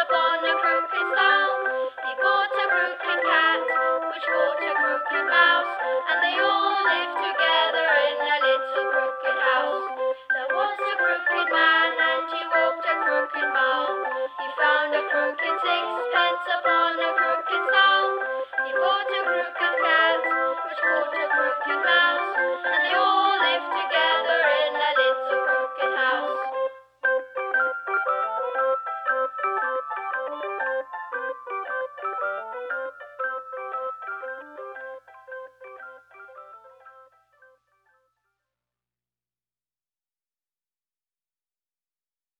up on a crooked sound. He bought a crooked cat, which bought a crooked mouse, and they all lived together in a little crooked house. There was a crooked man, and he walked a crooked mile. He found a crooked sixpence upon a crooked sound. He bought a crooked cat, which bought a crooked mouse, and they all